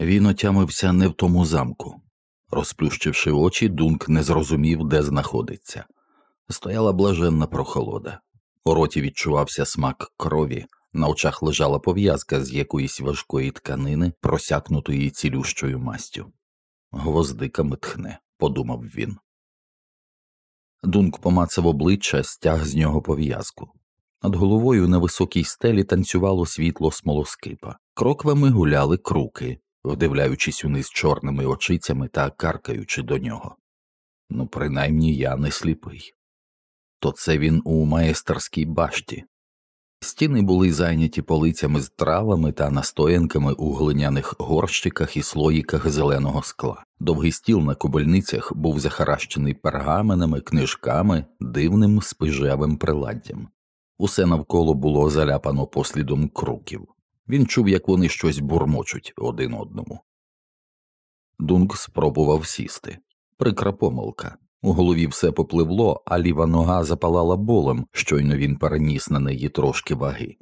Він отямився не в тому замку. Розплющивши очі, Дунк не зрозумів, де знаходиться. Стояла блаженна прохолода. У роті відчувався смак крові, на очах лежала пов'язка з якоїсь важкої тканини, просякнутої цілющою мастю. Гвоздиками тхне, подумав він. Дунк помацав обличчя, стяг з нього пов'язку. Над головою на високій стелі танцювало світло смолоскипа, кроквами гуляли круки, вдивляючись униз чорними очицями та каркаючи до нього. Ну, принаймні я не сліпий. То це він у майстерській башті. Стіни були зайняті полицями з травами та настоянками у глиняних горщиках і слоїках зеленого скла. Довгий стіл на кобильницях був захаращений пергаменами, книжками, дивним спижевим приладдям. Усе навколо було заляпано послідом круків. Він чув, як вони щось бурмочуть один одному. Дунк спробував сісти. Прикра помилка. У голові все попливло, а ліва нога запалала болем, щойно він переніс на неї трошки ваги.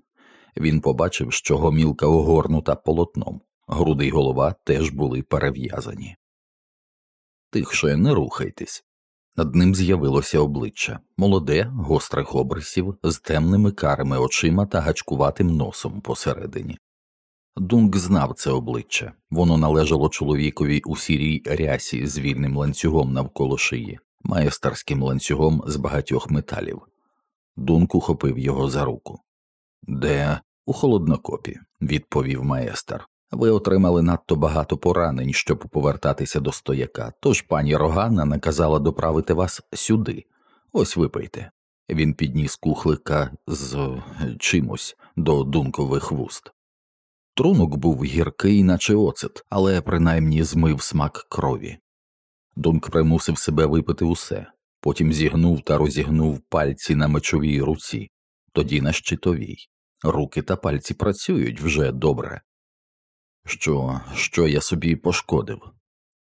Він побачив, що гомілка огорнута полотном, груди й голова теж були перев'язані. Тихше не рухайтесь. Над ним з'явилося обличчя молоде, гострих обрисів, з темними карими очима та гачкуватим носом посередині. Дунк знав це обличчя воно належало чоловікові у сірій рясі з вільним ланцюгом навколо шиї, майстерським ланцюгом з багатьох металів. Дунк ухопив його за руку. Де у холоднокопі, відповів майстер. Ви отримали надто багато поранень, щоб повертатися до стояка, тож пані Рогана наказала доправити вас сюди. Ось випийте. Він підніс кухлика з е, чимось до дункових вуст. Трунок був гіркий, наче оцет, але принаймні змив смак крові. Дунк примусив себе випити усе, потім зігнув та розігнув пальці на мечовій руці, тоді на щитовій. Руки та пальці працюють вже добре. Що, що я собі пошкодив?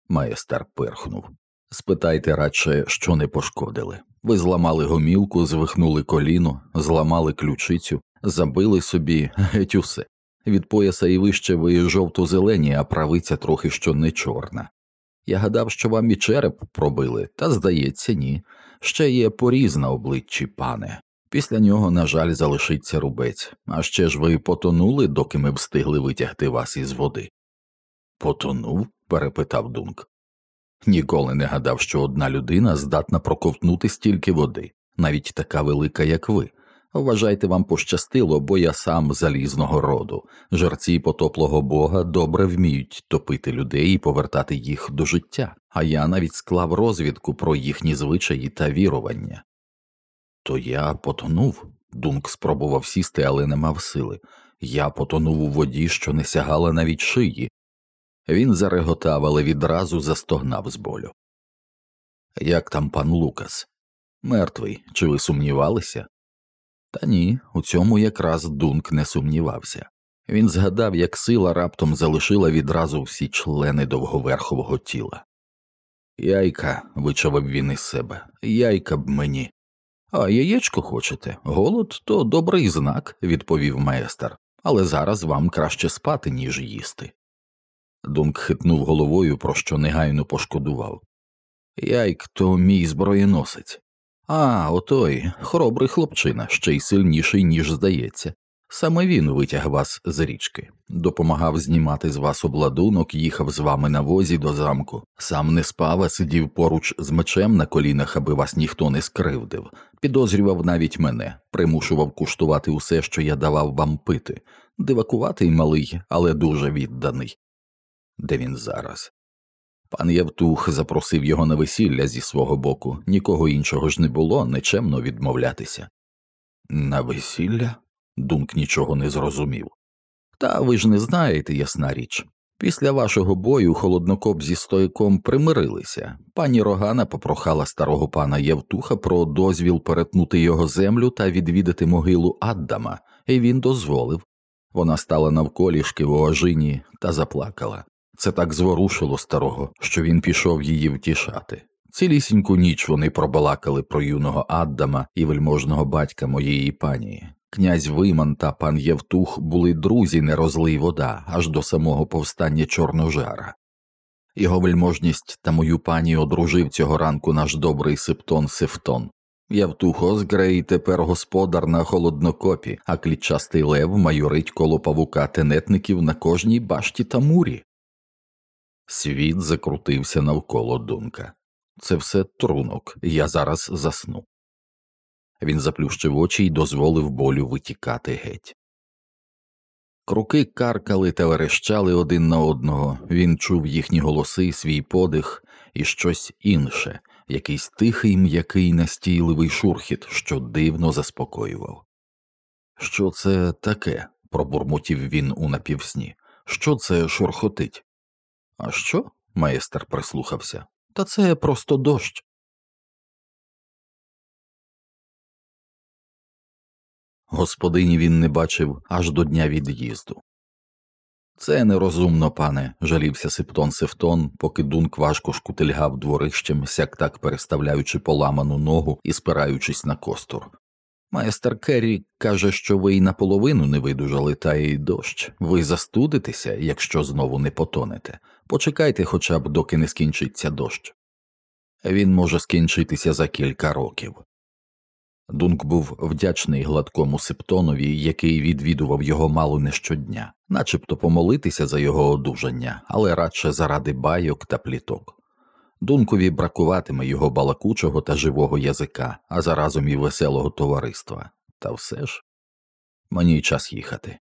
Майстер пирхнув. Спитайте радше, що не пошкодили. Ви зламали гомілку, звихнули коліно, зламали ключицю, забили собі геть усе. Від пояса і вище ви жовто зелені, а правиця трохи що не чорна. Я гадав, що вам і череп пробили, та здається, ні. Ще є поріз на обличчі, пане. Після нього, на жаль, залишиться рубець, а ще ж ви потонули, доки ми встигли витягти вас із води. Потонув? перепитав Дунк. Ніколи не гадав, що одна людина здатна проковтнути стільки води, навіть така велика, як ви. Вважайте, вам пощастило, бо я сам залізного роду. Жерці потоплого бога добре вміють топити людей і повертати їх до життя, а я навіть склав розвідку про їхні звичаї та вірування. То я потонув. Дунк спробував сісти, але не мав сили. Я потонув у воді, що не сягала навіть шиї. Він зареготав, але відразу застогнав з болю. Як там пан Лукас? Мертвий, чи ви сумнівалися? Та ні, у цьому якраз Дунк не сумнівався. Він згадав, як сила раптом залишила відразу всі члени довговерхового тіла. Яйка, вичавив він із себе, яйка б мені. А яєчко хочете? Голод то добрий знак, відповів майстер, але зараз вам краще спати, ніж їсти. Дунк хитнув головою, про що негайно пошкодував. Яйк то мій зброєносець. А, отой, хоробрий хлопчина, ще й сильніший, ніж здається. Саме він витяг вас з річки, допомагав знімати з вас обладунок, їхав з вами на возі до замку, сам не спав, а сидів поруч з мечем на колінах, аби вас ніхто не скривдив, підозрював навіть мене, примушував куштувати усе, що я давав вам пити, дивакуватий малий, але дуже відданий. Де він зараз? Пан Євтух запросив його на весілля зі свого боку, нікого іншого ж не було, нечемно відмовлятися. На весілля? Дунк нічого не зрозумів. Та ви ж не знаєте, ясна річ. Після вашого бою холоднокоп зі стояком примирилися. Пані Рогана попрохала старого пана Євтуха про дозвіл перетнути його землю та відвідати могилу Аддама, і він дозволив. Вона стала навколішки в ожині та заплакала. Це так зворушило старого, що він пішов її втішати. Цілісіньку ніч вони пробалакали про юного Аддама і вельможного батька моєї пані. Князь Виман та пан Євтух були друзі не розлий вода аж до самого повстання Чорножара. Його вельможність та мою пані одружив цього ранку наш добрий Септон Севтон. Євтух Озгрей тепер господар на холоднокопі, а клітчастий лев майорить коло павука тенетників на кожній башті та мурі. Світ закрутився навколо думка. Це все трунок, я зараз засну. Він заплющив очі й дозволив болю витікати геть. Круки каркали та верещали один на одного, він чув їхні голоси, свій подих і щось інше, якийсь тихий, м'який настійливий шурхіт, що дивно заспокоював. Що це таке? пробурмотів він у напівсні. Що це шурхотить? А що? майстер прислухався. Та це просто дощ. Господині він не бачив аж до дня від'їзду. Це нерозумно, пане, жалівся Септон Севтон, поки дунк важко шкутильгав дворищем, сяк так переставляючи поламану ногу і спираючись на костур. Майстер Керрі каже, що ви й наполовину не видужали, та й дощ. Ви застудитеся, якщо знову не потонете. Почекайте хоча б, доки не скінчиться дощ. Він може скінчитися за кілька років. Дунк був вдячний гладкому септонові, який відвідував його мало не щодня, начебто помолитися за його одужання, але радше заради байок та пліток. Дункові бракуватиме його балакучого та живого язика, а заразом і веселого товариства. Та все ж мені час їхати.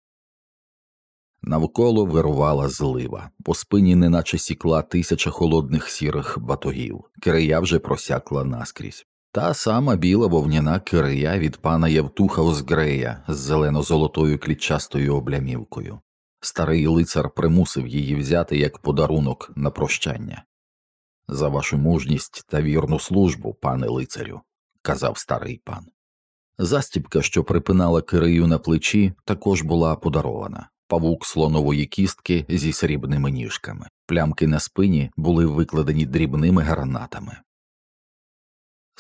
Навколо вирувала злива, по спині неначе сікла тисяча холодних сірих батогів, кирия вже просякла наскрізь. Та сама біла вовняна кирия від пана Євтуха Озгрея з зелено-золотою клітчастою облямівкою. Старий лицар примусив її взяти як подарунок на прощання. За вашу мужність та вірну службу, пане лицарю, казав старий пан. Застібка, що припинала кирию на плечі, також була подарована павук слонової кістки зі срібними ніжками, плямки на спині були викладені дрібними гранатами.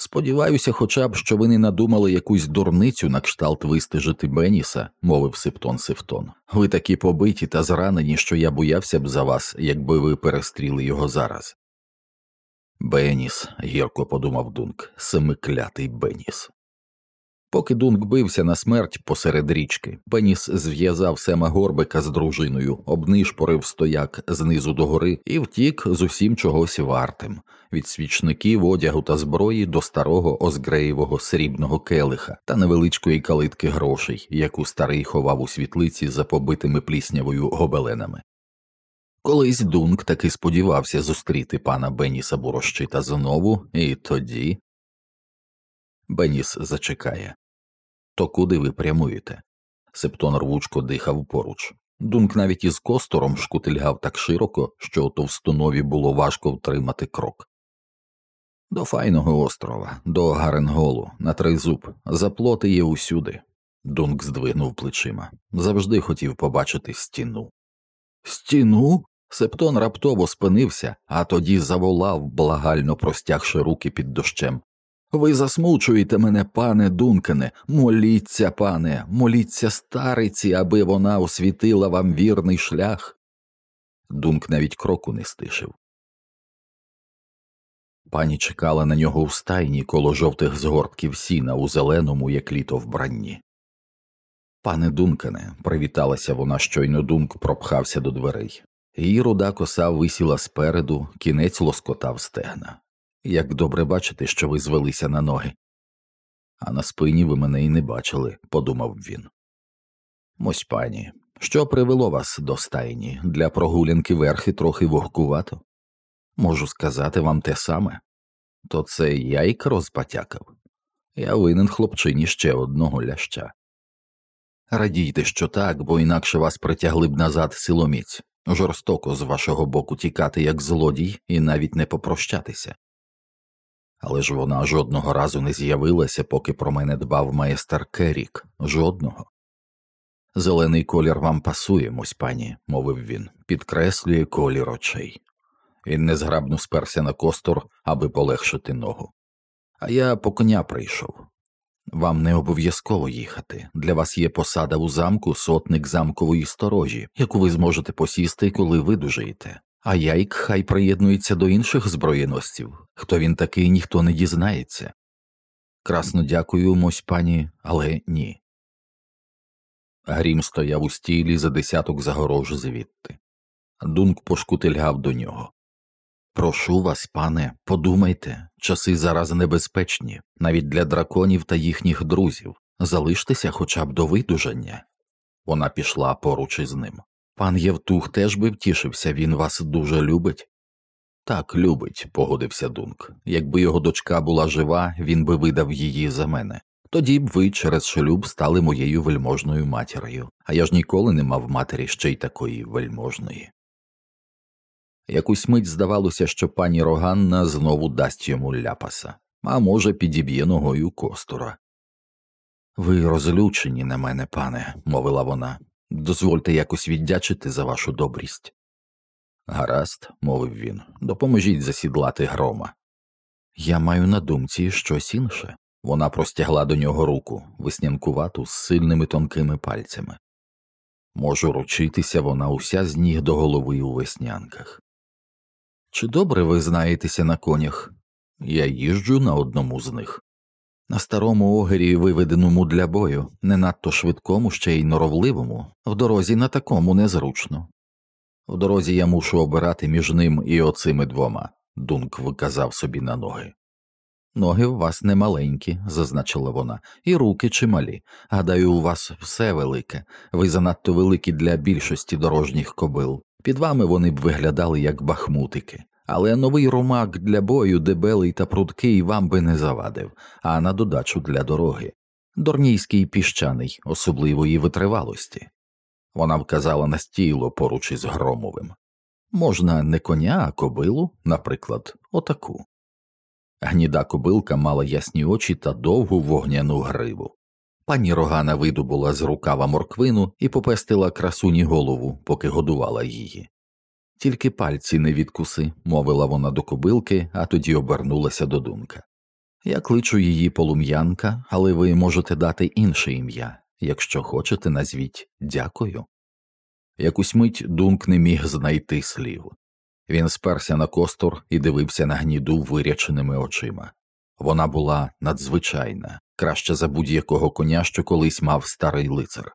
Сподіваюся, хоча б, що ви не надумали якусь дурницю на кшталт вистежити Беніса, мовив Септон Севтон. Ви такі побиті та зранені, що я боявся б за вас, якби ви перестріли його зараз. Беніс, гірко подумав Дунк, семиклятий Беніс. Поки Дунк бився на смерть посеред річки, Пеніс зв'язав Сема горбика з дружиною, обнишпорив стояк знизу до гори і втік з усім чогось вартим від свічників, одягу та зброї до старого озгреєвого срібного келиха та невеличкої калитки грошей, яку старий ховав у світлиці за побитими пліснявою гобеленами. Колись Дунк таки сподівався зустріти пана Беніса Бурощита знову, і тоді Беніс зачекає. То куди ви прямуєте? Септон рвучко дихав поруч. Дунк навіть із костором шкутильгав так широко, що у товстонові було важко втримати крок. До файного острова, до Гаренголу, на тризуб, заплоти є усюди. Дунк здвигнув плечима. Завжди хотів побачити стіну. Стіну? Септон раптово спинився, а тоді заволав, благально простягши руки під дощем. Ви засмучуєте мене, пане Дункане, моліться, пане, моліться стариці, аби вона освітила вам вірний шлях. Дунк навіть кроку не стишив. Пані чекала на нього в стайні коло жовтих згортків сіна у зеленому, як літо вбранні. Пане Дункане, привіталася вона, щойно Дунк пропхався до дверей. Її руда коса висіла спереду, кінець лоскотав стегна. Як добре бачити, що ви звелися на ноги. А на спині ви мене й не бачили, подумав він. Мось пані, що привело вас до стайні для прогулянки верхи трохи вогкувато? Можу сказати вам те саме. То це я й розпатякав. Я винен хлопчині ще одного ляща. Радійте, що так, бо інакше вас притягли б назад силоміць, жорстоко з вашого боку тікати, як злодій, і навіть не попрощатися але ж вона жодного разу не з'явилася, поки про мене дбав майстер Керік, жодного. Зелений колір вам пасує, мось пані, мовив він, підкреслює колір очей. Він незграбно сперся на костур, аби полегшити ногу. А я по коня прийшов. Вам не обов'язково їхати. Для вас є посада у замку, сотник замкової сторожі, яку ви зможете посісти, коли видужаєте. А яйк хай приєднується до інших зброєносців. Хто він такий, ніхто не дізнається. Красно дякую, мось пані, але ні. Грім стояв у стілі за десяток загорож звідти. Дунк пошкутильгав до нього. Прошу вас, пане, подумайте, часи зараз небезпечні, навіть для драконів та їхніх друзів. Залиштеся хоча б до видужання. Вона пішла поруч із ним. Пан Євтух теж би втішився, він вас дуже любить. Так, любить, погодився Дунк. Якби його дочка була жива, він би видав її за мене. Тоді б ви через шлюб стали моєю вельможною матір'ю, а я ж ніколи не мав матері ще й такої вельможної. Якусь мить здавалося, що пані Роганна знову дасть йому ляпаса, а може, підіб'є ногою костура. Ви розлючені на мене, пане, мовила вона. Дозвольте якось віддячити за вашу добрість. Гаразд, мовив він, допоможіть засідлати грома. Я маю на думці щось інше. Вона простягла до нього руку, веснянкувату з сильними тонкими пальцями. Можу ручитися, вона уся з ніг до голови у веснянках. Чи добре ви знаєтеся на конях? Я їжджу на одному з них. На старому огері, виведеному для бою, не надто швидкому, ще й норовливому, в дорозі на такому незручно. В дорозі я мушу обирати між ним і оцими двома, Дунк виказав собі на ноги. Ноги у вас не маленькі, зазначила вона, і руки чималі. Гадаю, у вас все велике, ви занадто великі для більшості дорожніх кобил. Під вами вони б виглядали як бахмутики. Але новий румак для бою, дебелий та прудкий, вам би не завадив, а на додачу для дороги. Дорнійський піщаний, особливої витривалості. Вона вказала на стіло поруч із громовим. Можна не коня, а кобилу, наприклад, отаку. Гніда кобилка мала ясні очі та довгу вогняну гриву. Пані Рогана видобула з рукава морквину і попестила красуні голову, поки годувала її. Тільки пальці не відкуси, мовила вона до кобилки, а тоді обернулася до думка. Я кличу її полум'янка, але ви можете дати інше ім'я. Якщо хочете, назвіть дякую. Якусь мить Дунк не міг знайти слів. Він сперся на костур і дивився на гніду виряченими очима. Вона була надзвичайна, краще за будь-якого коня, що колись мав старий лицар.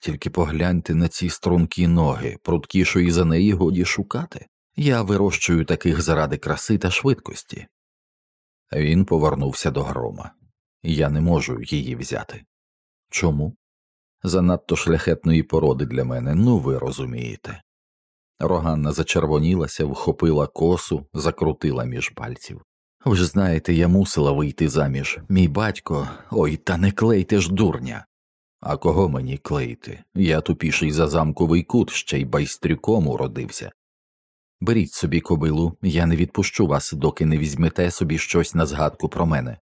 Тільки погляньте на ці стрункі ноги, пруткішої за неї годі шукати. Я вирощую таких заради краси та швидкості. Він повернувся до грома. Я не можу її взяти. Чому? Занадто шляхетної породи для мене, ну ви розумієте. Роганна зачервонілася, вхопила косу, закрутила між пальців. Ви ж знаєте, я мусила вийти заміж. Мій батько, ой, та не клейте ж дурня. А кого мені клеїти? Я тупіший за замковий кут, ще й байстрюком уродився. Беріть собі кобилу, я не відпущу вас, доки не візьмете собі щось на згадку про мене.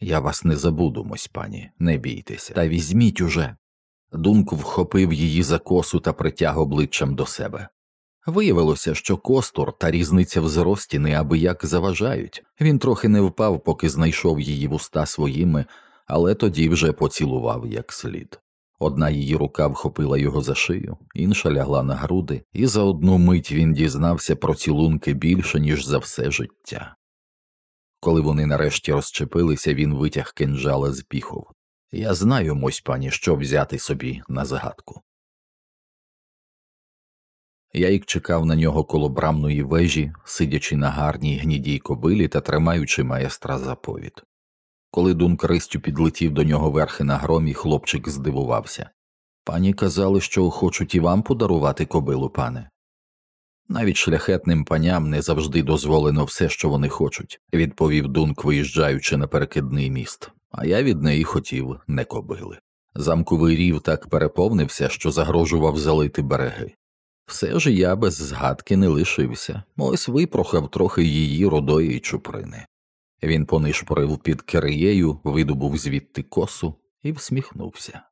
Я вас не забуду, мось пані, не бійтеся, та візьміть уже. Дунк вхопив її за косу та притяг обличчям до себе. Виявилося, що костур та різниця в зрості неабияк заважають. Він трохи не впав, поки знайшов її вуста своїми, але тоді вже поцілував як слід. Одна її рука вхопила його за шию, інша лягла на груди, і за одну мить він дізнався про цілунки більше, ніж за все життя. Коли вони нарешті розчепилися, він витяг кинджала з піхов. Я знаю, мось пані, що взяти собі на загадку. Яїк чекав на нього коло брамної вежі, сидячи на гарній гнідій кобилі та тримаючи майстра за повід. Коли Дунк ристю підлетів до нього верхи на громі, хлопчик здивувався. Пані казали, що хочуть і вам подарувати кобилу, пане. Навіть шляхетним паням не завжди дозволено все, що вони хочуть, відповів Дунк, виїжджаючи на перекидний міст, а я від неї хотів не кобили. Замковий рів так переповнився, що загрожував залити береги. Все ж я без згадки не лишився, ось випрохав трохи її родої й чуприни. Він понишпорив під кереєю, видобув звідти косу і всміхнувся.